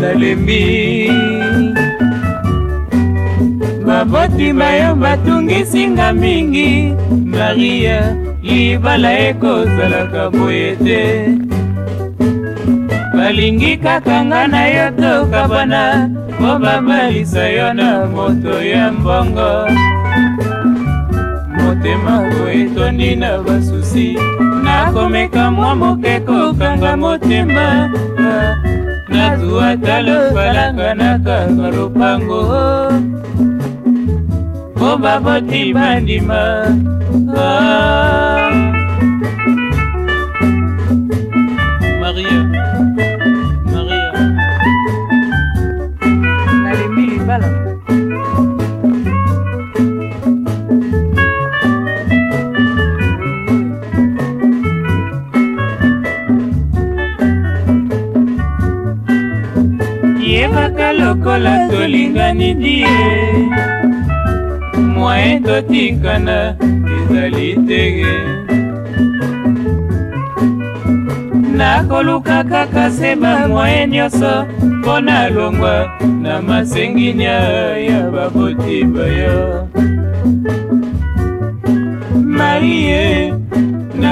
nalemi mabotima yo batungisinga mingi maria libala ekozalaka boye te balingi kaka nga na yo tokabana mpo babalisa yo na moto ya mbongo motema koetondi na basusi nakomeka mwa moke kokanga motema nazuwa talo falanga nakanga lopango po baboti bandima oh. yebaka lokola tolingani die mwaye totikana ezali tege nakoluka kaka se bamwaye nyonso mpo nalongwa na masenginia ya babotiba yo marie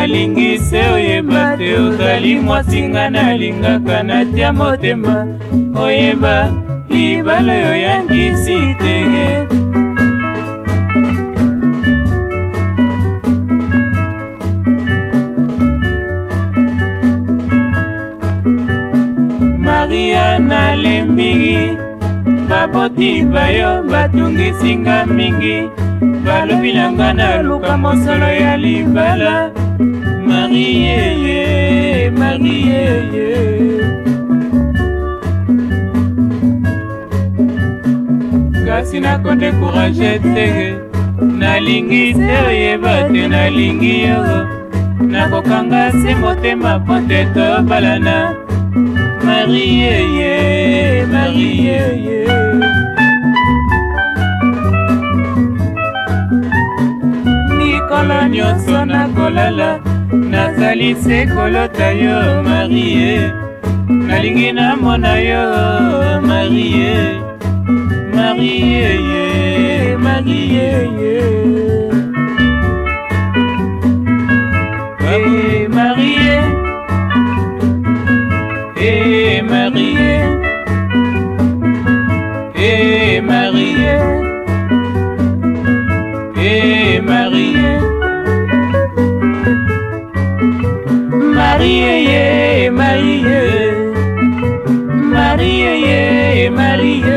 nalingise oyeba te ozali mwasinga nalingaka natya motema oyeba libala oyo yangisi tenge maria nalembiki baboti bayo batungisinga mingi balobi na nga naluka mosolo ya libala marieye marieye kasi nakodekourage te nalingi te oyeba te nalingi yo nakokanga se motema po te tobalana marieye marieye kolala nazali se kolota yo marie nalingi namona yo marie marie ye marie ye Marie, Marie, Marie, Marie.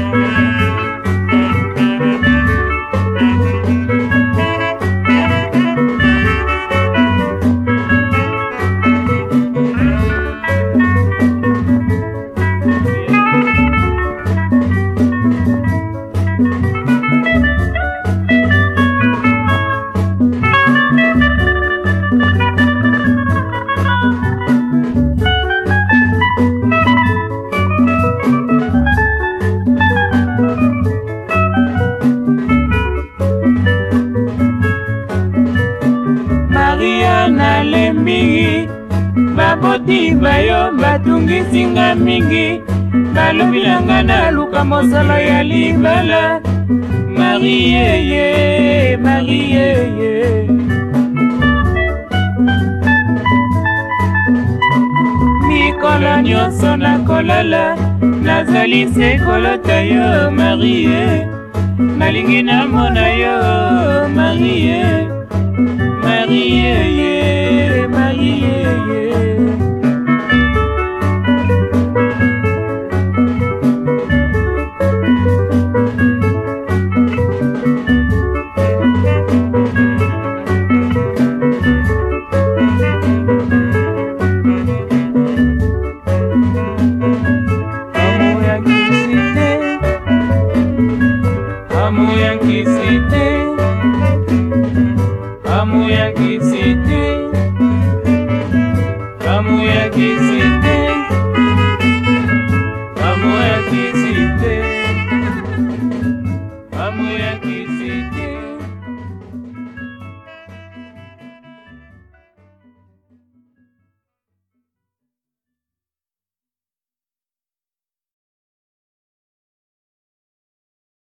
Thank you. kotima yo batungisinga mingi balobilanga naluka mosala ya libala marieye marieye mikolo nyonso nakolala nazali se kolota yo marie nalingi namona yo marie marie kisite, damu ya kisite.